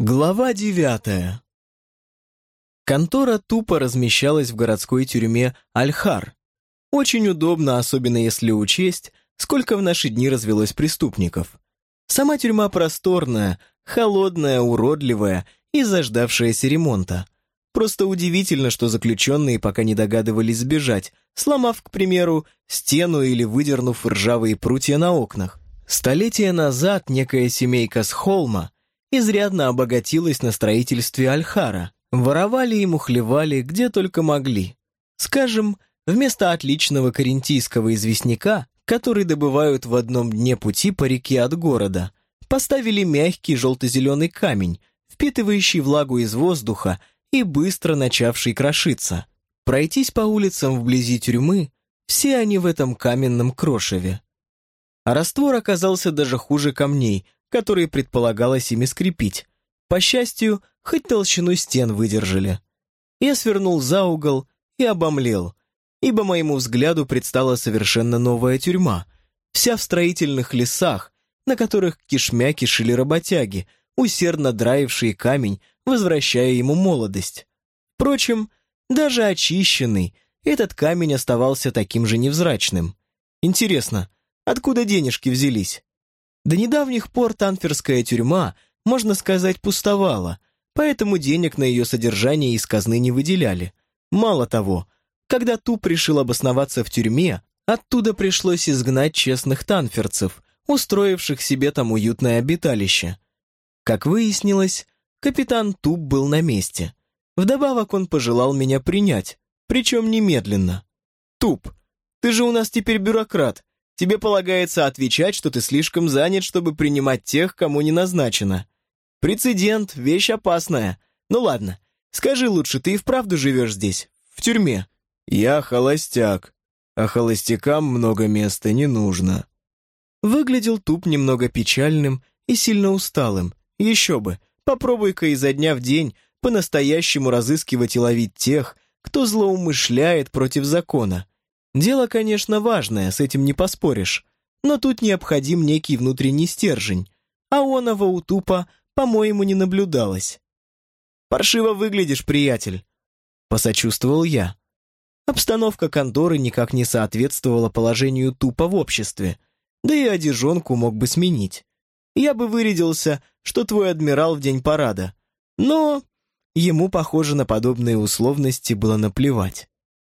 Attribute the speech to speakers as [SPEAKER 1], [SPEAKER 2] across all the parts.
[SPEAKER 1] Глава девятая. Контора тупо размещалась в городской тюрьме Альхар. Очень удобно, особенно если учесть, сколько в наши дни развелось преступников. Сама тюрьма просторная, холодная, уродливая и заждавшаяся ремонта. Просто удивительно, что заключенные пока не догадывались сбежать, сломав, к примеру, стену или выдернув ржавые прутья на окнах. Столетия назад некая семейка с холма – изрядно обогатилась на строительстве Альхара. Воровали и мухлевали где только могли. Скажем, вместо отличного карентийского известняка, который добывают в одном дне пути по реке от города, поставили мягкий желто-зеленый камень, впитывающий влагу из воздуха и быстро начавший крошиться. Пройтись по улицам вблизи тюрьмы, все они в этом каменном крошеве. А раствор оказался даже хуже камней – которые предполагалось ими скрепить. По счастью, хоть толщину стен выдержали. Я свернул за угол и обомлел, ибо моему взгляду предстала совершенно новая тюрьма, вся в строительных лесах, на которых кишмя кишили работяги, усердно драившие камень, возвращая ему молодость. Впрочем, даже очищенный, этот камень оставался таким же невзрачным. Интересно, откуда денежки взялись? До недавних пор Танферская тюрьма, можно сказать, пустовала, поэтому денег на ее содержание из казны не выделяли. Мало того, когда Туп решил обосноваться в тюрьме, оттуда пришлось изгнать честных танферцев, устроивших себе там уютное обиталище. Как выяснилось, капитан Туп был на месте. Вдобавок он пожелал меня принять, причем немедленно. «Туп, ты же у нас теперь бюрократ, Тебе полагается отвечать, что ты слишком занят, чтобы принимать тех, кому не назначено. Прецедент — вещь опасная. Ну ладно, скажи лучше, ты и вправду живешь здесь, в тюрьме?»
[SPEAKER 2] «Я холостяк, а холостякам много места не нужно».
[SPEAKER 1] Выглядел туп немного печальным и сильно усталым. Еще бы, попробуй-ка изо дня в день по-настоящему разыскивать и ловить тех, кто злоумышляет против закона. Дело, конечно, важное, с этим не поспоришь, но тут необходим некий внутренний стержень, а оного у тупа, по-моему, не наблюдалось. «Паршиво выглядишь, приятель», — посочувствовал я. Обстановка конторы никак не соответствовала положению тупа в обществе, да и одежонку мог бы сменить. Я бы вырядился, что твой адмирал в день парада, но ему, похоже, на подобные условности было наплевать.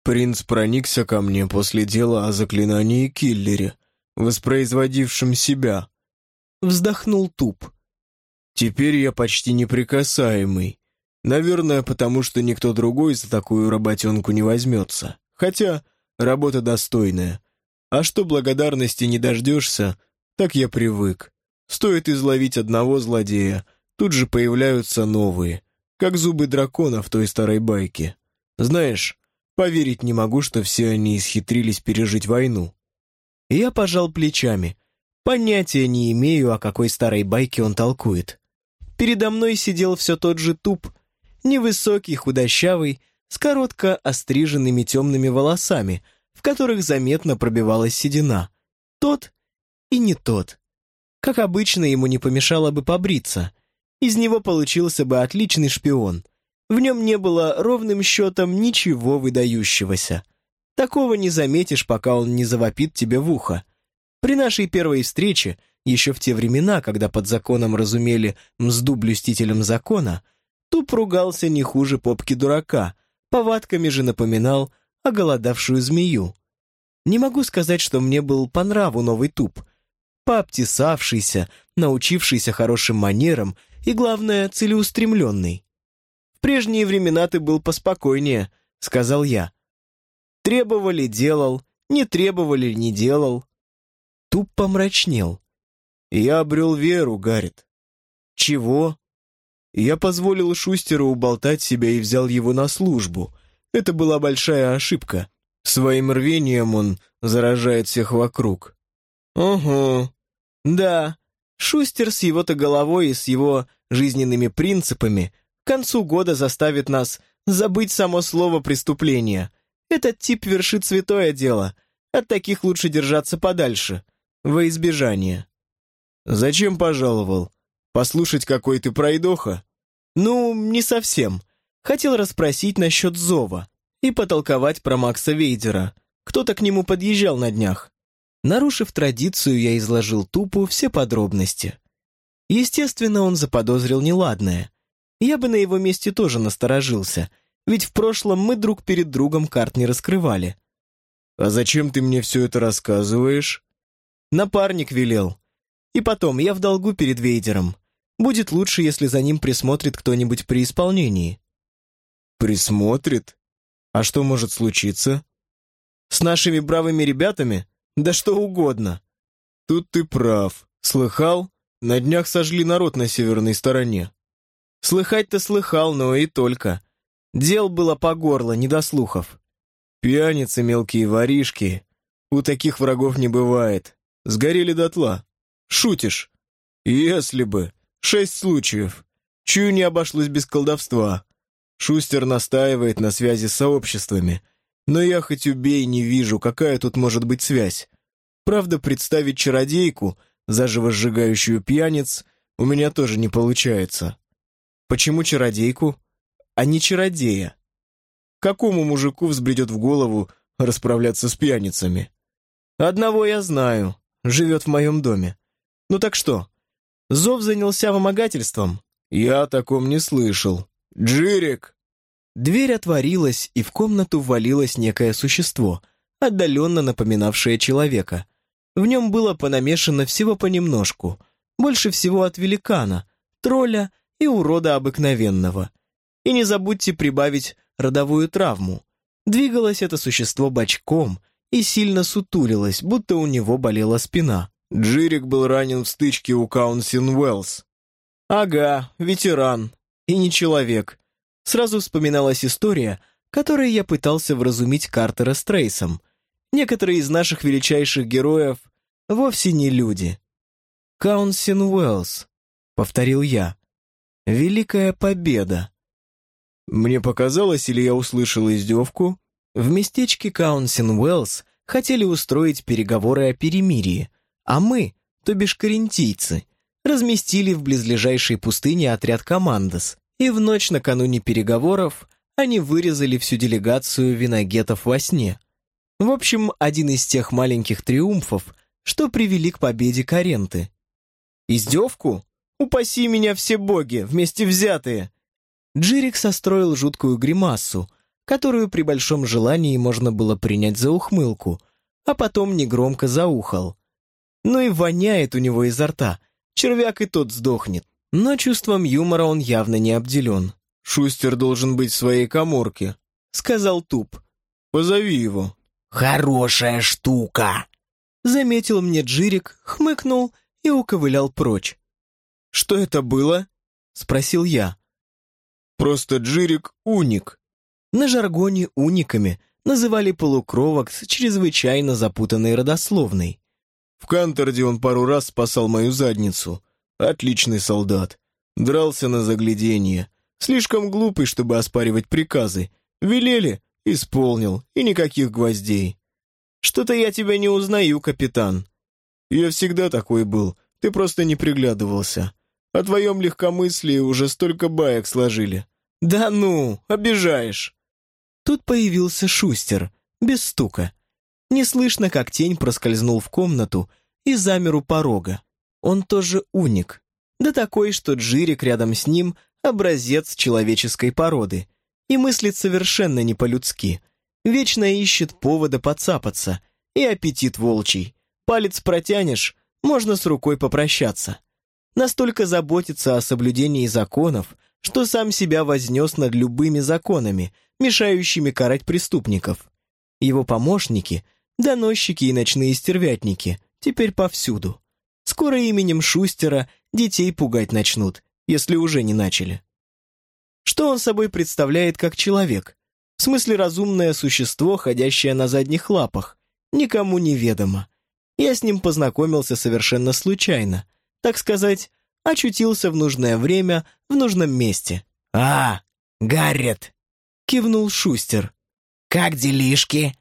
[SPEAKER 2] Принц проникся ко мне после дела о заклинании киллере, воспроизводившем себя.
[SPEAKER 1] Вздохнул туп.
[SPEAKER 2] Теперь я почти неприкасаемый. Наверное, потому что никто другой за такую работенку не возьмется. Хотя работа достойная. А что благодарности не дождешься, так я привык. Стоит изловить одного злодея, тут же появляются новые, как зубы дракона в той старой байке. Знаешь, Поверить не могу, что все они исхитрились пережить войну.
[SPEAKER 1] Я пожал плечами. Понятия не имею, о какой старой байке он толкует. Передо мной сидел все тот же туп, невысокий, худощавый, с коротко остриженными темными волосами, в которых заметно пробивалась седина. Тот и не тот. Как обычно, ему не помешало бы побриться. Из него получился бы отличный шпион. В нем не было ровным счетом ничего выдающегося. Такого не заметишь, пока он не завопит тебе в ухо. При нашей первой встрече, еще в те времена, когда под законом разумели мзду блюстителем закона, Туп ругался не хуже попки дурака, повадками же напоминал оголодавшую змею. Не могу сказать, что мне был по нраву новый Туп, пообтесавшийся, научившийся хорошим манерам и, главное, целеустремленный. В прежние времена ты был поспокойнее», — сказал я. «Требовали — делал, не требовали — не делал». Туп помрачнел.
[SPEAKER 2] «Я обрел веру, Гаррит».
[SPEAKER 1] «Чего?»
[SPEAKER 2] «Я позволил Шустеру уболтать себя и взял его на службу. Это была большая ошибка. Своим рвением он заражает всех вокруг».
[SPEAKER 1] «Угу. Да, Шустер с его-то головой и с его жизненными принципами концу года заставит нас забыть само слово «преступление». Этот тип вершит святое дело. От таких лучше держаться подальше, во избежание.
[SPEAKER 2] Зачем пожаловал? Послушать, какой ты пройдоха?
[SPEAKER 1] Ну, не совсем. Хотел расспросить насчет зова и потолковать про Макса Вейдера. Кто-то к нему подъезжал на днях. Нарушив традицию, я изложил Тупу все подробности. Естественно, он заподозрил неладное. Я бы на его месте тоже насторожился, ведь в прошлом мы друг перед другом карт не раскрывали.
[SPEAKER 2] «А зачем ты мне все это рассказываешь?»
[SPEAKER 1] Напарник велел. И потом, я в долгу перед Вейдером. Будет лучше, если за ним присмотрит кто-нибудь при исполнении.
[SPEAKER 2] Присмотрит? А что может случиться?
[SPEAKER 1] С нашими бравыми ребятами? Да что угодно.
[SPEAKER 2] Тут ты прав. Слыхал? На днях сожгли народ на северной стороне.
[SPEAKER 1] Слыхать-то слыхал, но и только. Дел было по горло, не до слухов.
[SPEAKER 2] Пьяницы мелкие воришки. У таких врагов не бывает. Сгорели дотла. Шутишь? Если бы. Шесть случаев. Чую, не обошлось без колдовства. Шустер настаивает на связи с сообществами. Но я хоть убей не вижу, какая тут может быть связь. Правда, представить чародейку, заживо сжигающую пьяниц, у меня тоже не получается.
[SPEAKER 1] Почему чародейку, а не чародея?
[SPEAKER 2] Какому мужику взбредет в голову расправляться с пьяницами?
[SPEAKER 1] Одного я знаю, живет в моем доме. Ну так что, Зов занялся вымогательством.
[SPEAKER 2] Я о таком не слышал. Джирик!
[SPEAKER 1] Дверь отворилась, и в комнату ввалилось некое существо, отдаленно напоминавшее человека. В нем было понамешано всего понемножку, больше всего от великана, тролля и урода обыкновенного. И не забудьте прибавить родовую травму. Двигалось это существо бочком и сильно сутулилось, будто у него болела спина.
[SPEAKER 2] Джирик был ранен в стычке у Каунсин Уэллс.
[SPEAKER 1] Ага, ветеран. И не человек. Сразу вспоминалась история, которой я пытался вразумить Картера с Трейсом. Некоторые из наших величайших героев вовсе не люди. Каунсин Уэллс, повторил я. Великая победа.
[SPEAKER 2] Мне показалось, или я услышал издевку?
[SPEAKER 1] В местечке Каунсин Уэллс хотели устроить переговоры о перемирии, а мы, то бишь карентийцы, разместили в близлежащей пустыне отряд командос, и в ночь накануне переговоров они вырезали всю делегацию виногетов во сне. В общем, один из тех маленьких триумфов, что привели к победе Каренты. Издевку? Упаси меня все боги, вместе взятые! Джирик состроил жуткую гримасу, которую при большом желании можно было принять за ухмылку, а потом негромко заухал. Ну и воняет у него изо рта. Червяк и тот сдохнет. Но чувством юмора он явно не обделен.
[SPEAKER 2] «Шустер должен быть в своей коморке», —
[SPEAKER 1] сказал Туп.
[SPEAKER 2] «Позови его».
[SPEAKER 3] «Хорошая штука», —
[SPEAKER 1] заметил мне Джирик, хмыкнул и уковылял прочь. «Что это было?» — спросил я.
[SPEAKER 2] «Просто Джирик — уник».
[SPEAKER 1] На жаргоне униками называли полукровок с чрезвычайно запутанной родословной.
[SPEAKER 2] В Канторде он пару раз спасал мою задницу. Отличный солдат. Дрался на загляденье. Слишком глупый, чтобы оспаривать приказы. Велели — исполнил, и никаких гвоздей.
[SPEAKER 1] Что-то я тебя не узнаю, капитан.
[SPEAKER 2] Я всегда такой был, ты просто не приглядывался. О твоем легкомыслии уже столько баек сложили.
[SPEAKER 1] Да ну, обижаешь. Тут появился Шустер, без стука. Не слышно, как тень проскользнул в комнату и замер у порога. Он тоже уник. Да такой, что Джирик рядом с ним — образец человеческой породы. И мыслит совершенно не по-людски. Вечно ищет повода подцапаться. И аппетит волчий. Палец протянешь, можно с рукой попрощаться. Настолько заботится о соблюдении законов, что сам себя вознес над любыми законами, мешающими карать преступников. Его помощники — Доносчики и ночные стервятники теперь повсюду. Скоро именем Шустера детей пугать начнут, если уже не начали. Что он собой представляет как человек? В смысле разумное существо, ходящее на задних лапах, никому неведомо. Я с ним познакомился совершенно случайно. Так сказать, очутился в нужное время, в нужном месте.
[SPEAKER 3] «А, Гаррет!»
[SPEAKER 1] — кивнул Шустер.
[SPEAKER 3] «Как делишки?»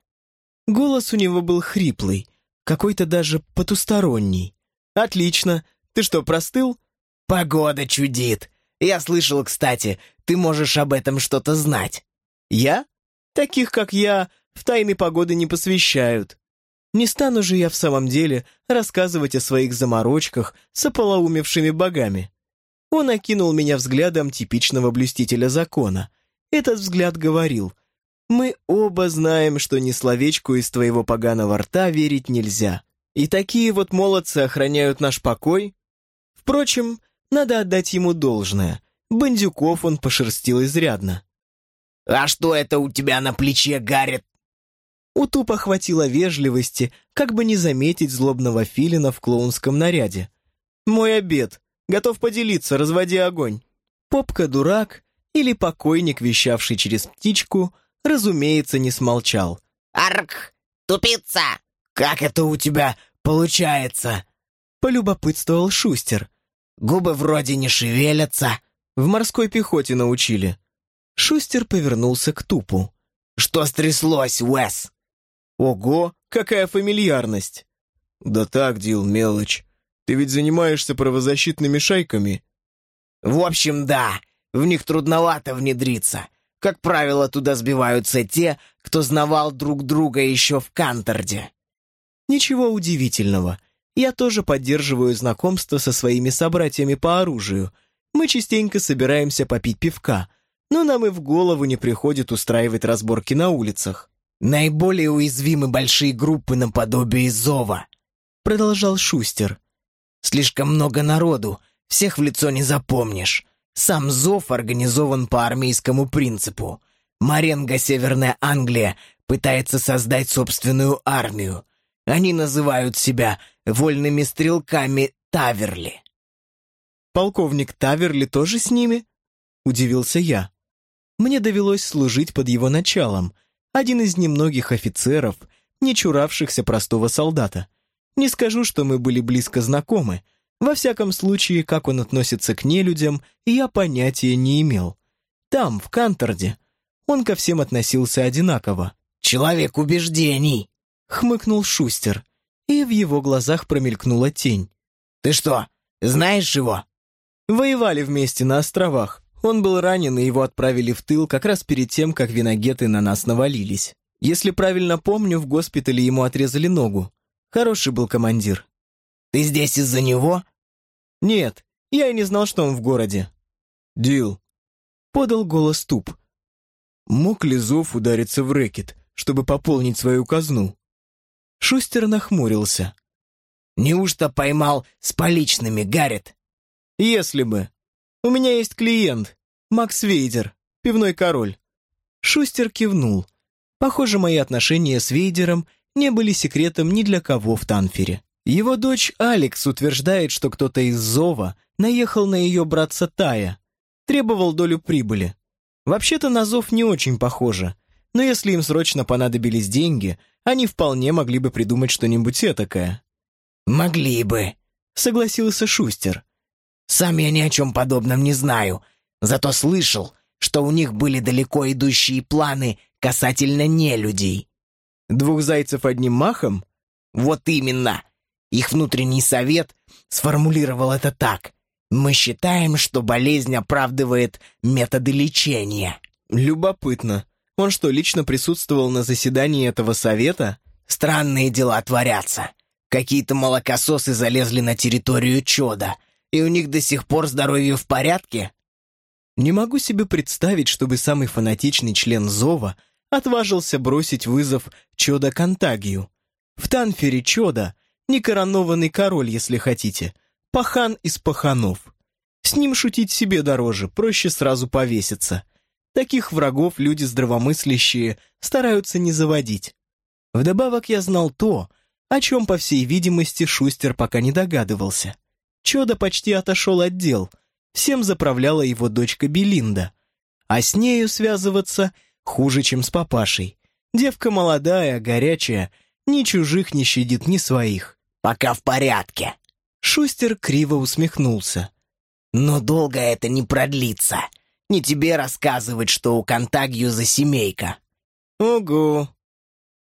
[SPEAKER 1] Голос у него был хриплый, какой-то даже потусторонний. «Отлично. Ты что, простыл?»
[SPEAKER 3] «Погода чудит. Я слышал, кстати, ты можешь об этом что-то знать».
[SPEAKER 1] «Я? Таких, как я, в тайны погоды не посвящают. Не стану же я в самом деле рассказывать о своих заморочках с ополоумевшими богами». Он окинул меня взглядом типичного блюстителя закона. Этот взгляд говорил, «Мы оба знаем, что ни словечку из твоего поганого рта верить нельзя. И такие вот молодцы охраняют наш покой. Впрочем, надо отдать ему должное. Бандюков он пошерстил изрядно.
[SPEAKER 3] «А что это у тебя на плече, Гаррет?»
[SPEAKER 1] У тупо хватило вежливости, как бы не заметить злобного филина в клоунском наряде. «Мой обед. Готов поделиться, разводи огонь». Попка-дурак или покойник, вещавший через птичку, разумеется, не смолчал.
[SPEAKER 3] «Арк! Тупица! Как это у тебя получается?»
[SPEAKER 1] Полюбопытствовал Шустер.
[SPEAKER 3] «Губы вроде не шевелятся».
[SPEAKER 1] В морской пехоте научили. Шустер повернулся к тупу.
[SPEAKER 3] «Что стряслось, Уэс?»
[SPEAKER 1] «Ого, какая фамильярность!»
[SPEAKER 2] «Да так, Дил, мелочь. Ты ведь занимаешься правозащитными шайками?»
[SPEAKER 3] «В общем, да. В них трудновато внедриться. Как правило, туда сбиваются те, кто знавал друг друга еще в Канторде».
[SPEAKER 1] «Ничего удивительного. Я тоже поддерживаю знакомство со своими собратьями по оружию. Мы частенько собираемся попить пивка, но нам и в голову не приходит устраивать разборки на улицах».
[SPEAKER 3] «Наиболее уязвимы большие группы наподобие Зова», — продолжал Шустер. «Слишком много народу, всех в лицо не запомнишь. Сам Зов организован по армейскому принципу. Маренго Северная Англия пытается создать собственную армию. Они называют себя вольными стрелками Таверли».
[SPEAKER 1] «Полковник Таверли тоже с ними?» — удивился я. Мне довелось служить под его началом — один из немногих офицеров, не чуравшихся простого солдата. Не скажу, что мы были близко знакомы. Во всяком случае, как он относится к нелюдям, я понятия не имел. Там, в Канторде, он ко всем относился одинаково.
[SPEAKER 3] «Человек убеждений!» — хмыкнул Шустер, и в его глазах промелькнула тень. «Ты что, знаешь его?»
[SPEAKER 1] «Воевали вместе на островах. Он был ранен, и его отправили в тыл как раз перед тем, как виногеты на нас навалились. Если правильно помню, в госпитале ему отрезали ногу. Хороший был командир.
[SPEAKER 3] «Ты здесь из-за него?»
[SPEAKER 1] «Нет, я и не знал, что он в городе».
[SPEAKER 2] «Дил», — подал голос Туп. «Мог ли Зов удариться в рэкет, чтобы пополнить свою казну?»
[SPEAKER 1] Шустер нахмурился.
[SPEAKER 3] «Неужто поймал с поличными, Гаррет?»
[SPEAKER 1] «Если бы. У меня есть клиент, Макс Вейдер, пивной король». Шустер кивнул. Похоже, мои отношения с Вейдером не были секретом ни для кого в Танфере. Его дочь Алекс утверждает, что кто-то из Зова наехал на ее братца Тая, требовал долю прибыли. Вообще-то на Зов не очень похоже, но если им срочно понадобились деньги, они вполне могли бы придумать что-нибудь этакое.
[SPEAKER 3] «Могли бы», — согласился Шустер. Сам я ни о чем подобном не знаю, зато слышал, что у них были далеко идущие планы касательно нелюдей.
[SPEAKER 1] Двух зайцев одним махом?
[SPEAKER 3] Вот именно. Их внутренний совет сформулировал это так. Мы считаем, что болезнь оправдывает методы лечения.
[SPEAKER 1] Любопытно. Он что, лично присутствовал на заседании этого совета?
[SPEAKER 3] Странные дела творятся. Какие-то молокососы залезли на территорию Чода — и у них до сих пор здоровье в порядке?
[SPEAKER 1] Не могу себе представить, чтобы самый фанатичный член Зова отважился бросить вызов Чода Кантагию. В Танфере Чода — некоронованный король, если хотите, пахан из паханов. С ним шутить себе дороже, проще сразу повеситься. Таких врагов люди здравомыслящие стараются не заводить. Вдобавок я знал то, о чем, по всей видимости, Шустер пока не догадывался — Чода почти отошел от дел. Всем заправляла его дочка Белинда. А с нею связываться хуже, чем с папашей. Девка молодая, горячая, ни чужих не щадит, ни своих.
[SPEAKER 3] «Пока в порядке».
[SPEAKER 1] Шустер криво усмехнулся.
[SPEAKER 3] «Но долго это не продлится. Не тебе рассказывать, что у Контагью за семейка».
[SPEAKER 1] «Ого».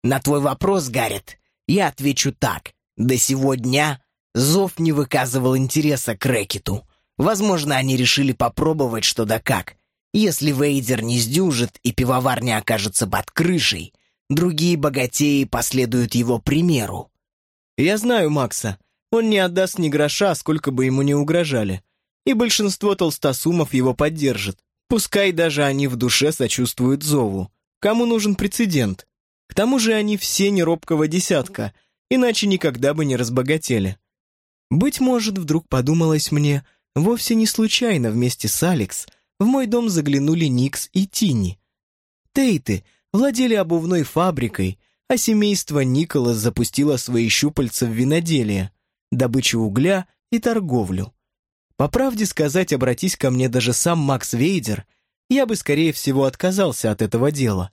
[SPEAKER 3] «На твой вопрос, Гаррет, я отвечу так. До сего дня Зов не выказывал интереса к рэкету. Возможно, они решили попробовать что да как. Если Вейдер не сдюжит и пивоварня окажется под крышей, другие богатеи последуют его примеру.
[SPEAKER 1] Я знаю Макса. Он не отдаст ни гроша, сколько бы ему ни угрожали. И большинство толстосумов его поддержит. Пускай даже они в душе сочувствуют зову. Кому нужен прецедент? К тому же они все не робкого десятка, иначе никогда бы не разбогатели. Быть может, вдруг подумалось мне, вовсе не случайно вместе с Алекс в мой дом заглянули Никс и Тини. Тейты владели обувной фабрикой, а семейство Николас запустило свои щупальца в виноделие, добычу угля и торговлю. По правде сказать, обратись ко мне даже сам Макс Вейдер, я бы, скорее всего, отказался от этого дела.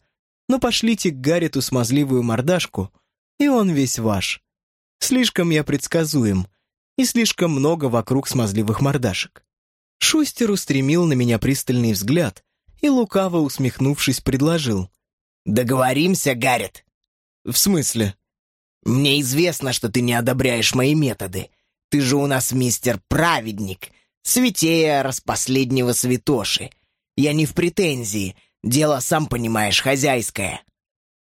[SPEAKER 1] Но пошлите к Гарриту смазливую мордашку, и он весь ваш. Слишком я предсказуем, и слишком много вокруг смазливых мордашек. Шустер устремил на меня пристальный взгляд и, лукаво усмехнувшись, предложил.
[SPEAKER 3] «Договоримся, Гаррит?»
[SPEAKER 1] «В смысле?»
[SPEAKER 3] «Мне известно, что ты не одобряешь мои методы. Ты же у нас мистер-праведник, святее распоследнего святоши. Я не в претензии, дело, сам понимаешь, хозяйское».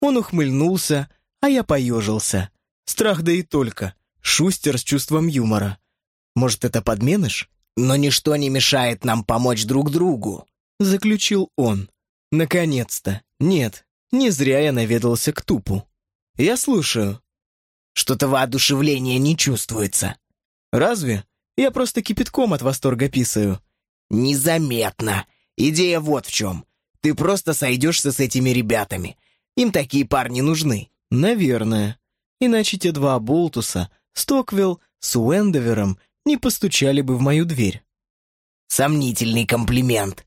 [SPEAKER 1] Он ухмыльнулся, а я поежился. Страх да и только. Шустер с чувством юмора. Может, это подменыш?
[SPEAKER 3] Но ничто не мешает нам помочь друг другу,
[SPEAKER 1] заключил он. Наконец-то. Нет, не зря я наведался к тупу. Я слушаю.
[SPEAKER 3] Что-то воодушевления не чувствуется.
[SPEAKER 1] Разве? Я просто кипятком от восторга писаю.
[SPEAKER 3] Незаметно. Идея вот в чем. Ты просто сойдешься с этими ребятами. Им такие парни нужны.
[SPEAKER 1] Наверное. Иначе те два болтуса, Стоквилл с Уэндовером, не постучали бы в мою дверь.
[SPEAKER 3] Сомнительный комплимент.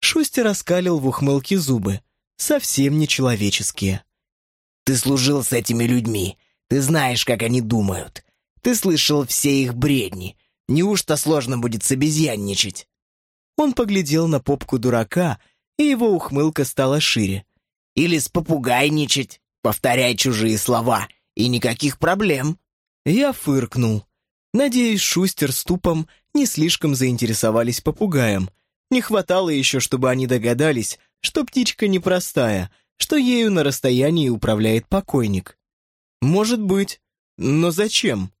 [SPEAKER 1] Шустер раскалил в ухмылке зубы. Совсем нечеловеческие.
[SPEAKER 3] Ты служил с этими людьми. Ты знаешь, как они думают. Ты слышал все их бредни. Неужто сложно будет собезьянничать?»
[SPEAKER 1] Он поглядел на попку дурака, и его ухмылка стала шире.
[SPEAKER 3] «Или с попугайничать, повторяй чужие слова, и никаких проблем».
[SPEAKER 1] Я фыркнул. Надеюсь, Шустер с Тупом не слишком заинтересовались попугаем. Не хватало еще, чтобы они догадались, что птичка непростая, что ею на расстоянии управляет покойник. Может быть. Но зачем?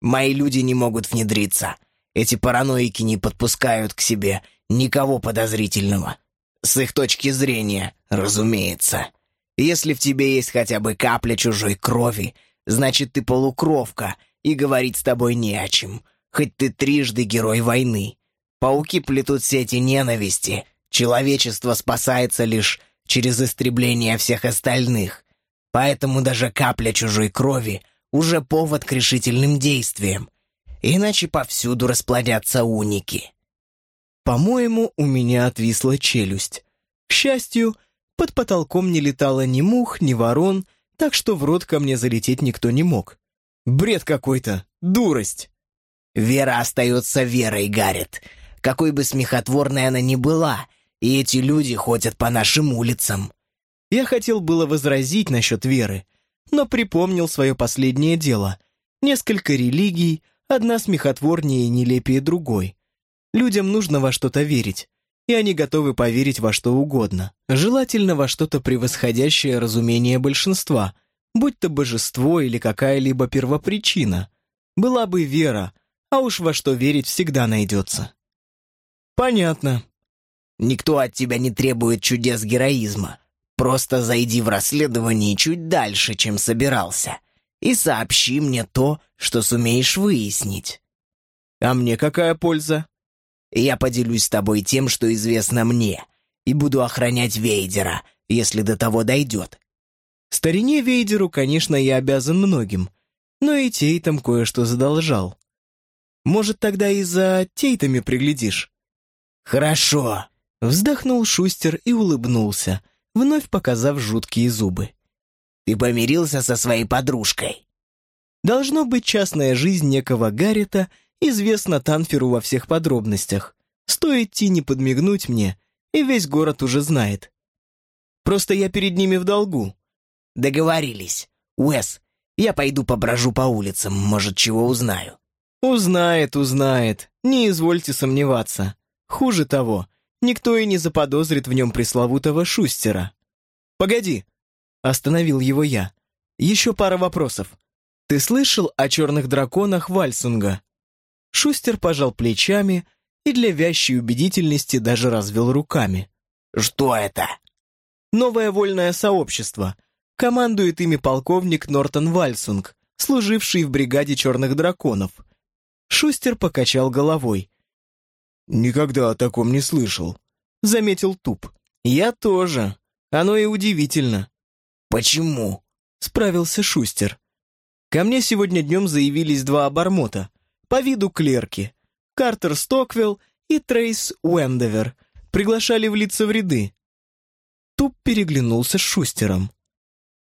[SPEAKER 3] Мои люди не могут внедриться. Эти параноики не подпускают к себе никого подозрительного. С их точки зрения, разумеется. Если в тебе есть хотя бы капля чужой крови, значит, ты полукровка, и говорить с тобой не о чем, хоть ты трижды герой войны. Пауки плетут сети ненависти. Человечество спасается лишь через истребление всех остальных. Поэтому даже капля чужой крови — уже повод к решительным действиям. Иначе повсюду расплодятся уники.
[SPEAKER 1] По-моему, у меня отвисла челюсть. К счастью, под потолком не летало ни мух, ни ворон, так что в рот ко мне залететь никто не мог. Бред какой-то, дурость.
[SPEAKER 3] Вера остается верой, Гаррет. Какой бы смехотворной она ни была, и эти люди ходят по нашим улицам.
[SPEAKER 1] Я хотел было возразить насчет веры, но припомнил свое последнее дело. Несколько религий, одна смехотворнее и нелепее другой. Людям нужно во что-то верить, и они готовы поверить во что угодно, желательно во что-то превосходящее разумение большинства, будь то божество или какая-либо первопричина. Была бы вера, а уж во что верить всегда найдется. Понятно.
[SPEAKER 3] Никто от тебя не требует чудес героизма. Просто зайди в расследование чуть дальше, чем собирался, и сообщи мне то, что сумеешь выяснить.
[SPEAKER 1] А мне какая польза?
[SPEAKER 3] Я поделюсь с тобой тем, что известно мне, и буду охранять Вейдера, если до того дойдет.
[SPEAKER 1] Старине Вейдеру, конечно, я обязан многим, но и Тейтам кое-что задолжал. Может, тогда и за Тейтами приглядишь?
[SPEAKER 3] Хорошо.
[SPEAKER 1] Вздохнул Шустер и улыбнулся, вновь показав жуткие зубы.
[SPEAKER 3] «Ты помирился со своей подружкой?»
[SPEAKER 1] Должно быть, частная жизнь некого Гаррита известна Танферу во всех подробностях. Стоит Тине подмигнуть мне, и весь город уже знает. Просто я перед ними в долгу.
[SPEAKER 3] Договорились. Уэс, я пойду поброжу по улицам, может, чего узнаю.
[SPEAKER 1] Узнает, узнает, не извольте сомневаться. Хуже того, никто и не заподозрит в нем пресловутого Шустера. Погоди, остановил его я. Еще пара вопросов. Ты слышал о черных драконах Вальсунга? Шустер пожал плечами и для вящей убедительности даже развел руками.
[SPEAKER 3] Что это?
[SPEAKER 1] Новое вольное сообщество. Командует ими полковник Нортон Вальсунг, служивший в бригаде черных драконов. Шустер покачал головой.
[SPEAKER 2] «Никогда о таком не слышал», —
[SPEAKER 1] заметил Туп. «Я тоже. Оно и удивительно».
[SPEAKER 3] «Почему?»
[SPEAKER 1] — справился Шустер. «Ко мне сегодня днем заявились два обормота. По виду клерки. Картер Стоквилл и Трейс Уэндовер. Приглашали влиться в ряды. Туп переглянулся с Шустером.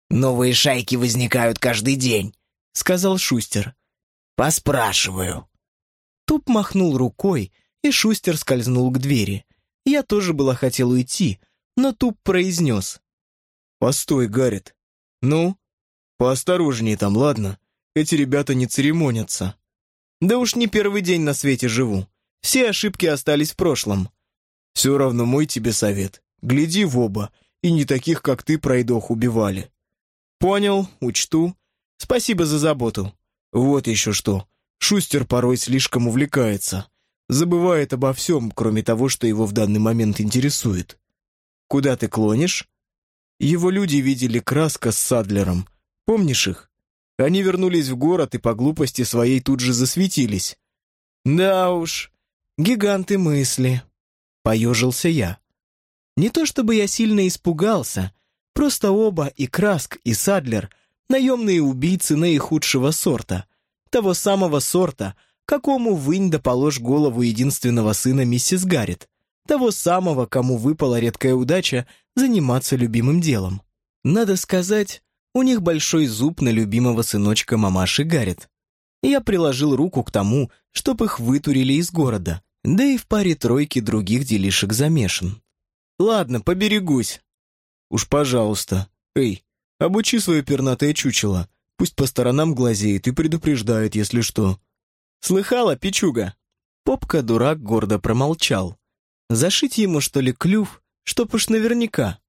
[SPEAKER 3] «Новые шайки возникают каждый день», — сказал Шустер. «Поспрашиваю».
[SPEAKER 1] Туп махнул рукой, и Шустер скользнул к двери. Я тоже было хотел уйти, но Туп произнес.
[SPEAKER 2] «Постой, Гаррит.
[SPEAKER 1] Ну?
[SPEAKER 2] Поосторожнее там, ладно? Эти ребята не церемонятся».
[SPEAKER 1] «Да уж не первый день на свете живу. Все ошибки остались в прошлом».
[SPEAKER 2] «Все равно мой тебе совет. Гляди в оба, и не таких, как ты, пройдох, убивали».
[SPEAKER 1] «Понял, учту. Спасибо за заботу».
[SPEAKER 2] «Вот еще что. Шустер порой слишком увлекается. Забывает обо всем, кроме того, что его в данный момент интересует».
[SPEAKER 1] «Куда ты клонишь?»
[SPEAKER 2] Его люди видели Краска с Садлером. Помнишь их? Они вернулись в город и по глупости своей тут же засветились.
[SPEAKER 1] «Да уж, гиганты мысли», — поежился я. Не то чтобы я сильно испугался, просто оба, и Краск, и Садлер, наемные убийцы наихудшего сорта, того самого сорта, какому вынь да положь голову единственного сына миссис Гаррет, того самого, кому выпала редкая удача заниматься любимым делом. Надо сказать, у них большой зуб на любимого сыночка мамаши Гаррет. Я приложил руку к тому, чтоб их вытурили из города, да и в паре тройки других делишек замешан. Ладно, поберегусь.
[SPEAKER 2] Уж пожалуйста. Эй, обучи свое пернатое чучело. Пусть по сторонам глазеет и предупреждает, если что.
[SPEAKER 1] Слыхала, пичуга? Попка-дурак гордо промолчал. Зашить ему, что ли, клюв, чтоб уж наверняка.